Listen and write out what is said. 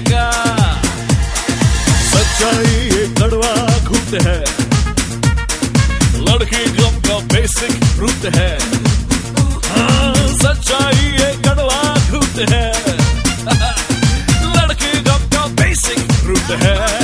का सच्चाई एक कड़वा खूत है। लड़की गम का बेसिक रूप है। हाँ, सच्चाई एक कड़वा खूत है। लड़की गम का बेसिक रूप है।